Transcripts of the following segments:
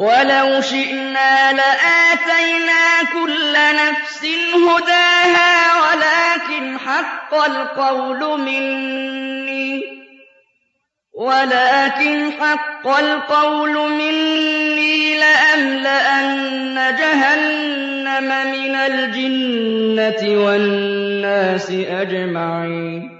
وَلَوْ شِئْنَا لَآتَيْنَا كُلَّ نَفْسٍ هُدَاهَا وَلَٰكِنْ حَقَّ الْقَوْلُ مِنِّي. وَلَٰكِنْ حَقَّ الْقَوْلُ مِنِّي لَأَمْلَأَنَّ جَهَنَّمَ مِنَ الْجِنَّةِ وَالنَّاسِ أَجْمَعِينَ.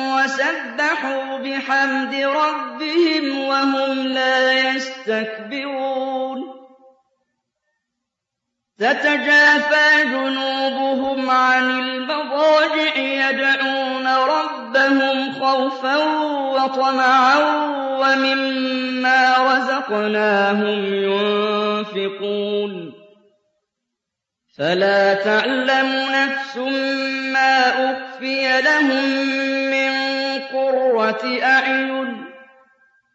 وَسَبَّحُوا بِحَمْدِ رَبِّهِمْ وَهُمْ لَا يَسْتَكْبِرُونَ. تَتَجَافَىٰ جُنُوبُهُمْ عَنِ الْمَضَاجِعِ يَدْعُونَ رَبَّهُمْ خَوْفًا وَطَمَعًا وَمِمَّا رَزَقْنَاهُمْ يُنفِقُونَ. فَلَا تَعْلَمُ نَفْسٌ مَّا أُخْفِيَ لَهُم قُرَّةِ أَعْيُنٍ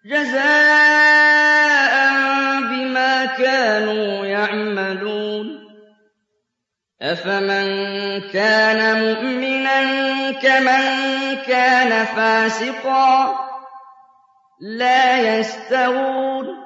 جَزَاءً بِمَا كَانُوا يَعْمَلُونَ. أَفَمَن كَانَ مُؤْمِنًا كَمَن كَانَ فَاسِقًا ۚ لَّا يَسْتَوُونَ.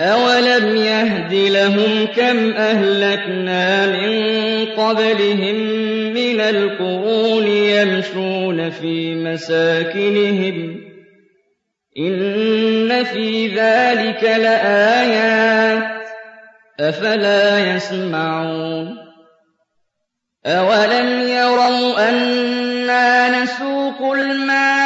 أَوَلَمْ يَهْدِ لَهُمْ كَمْ أَهْلَكْنَا مِن قَبْلِهِم مِّنَ الْقُرُونِ يَمْشُونَ فِي مَسَاكِنِهِمْ ۗ إِنَّ فِي ذَٰلِكَ لَآيَاتٍ ۖ أَفَلَا يَسْمَعُونَ أَوَلَمْ يَرَوْا أَنَّا نَسُوقُ الْمَاءَ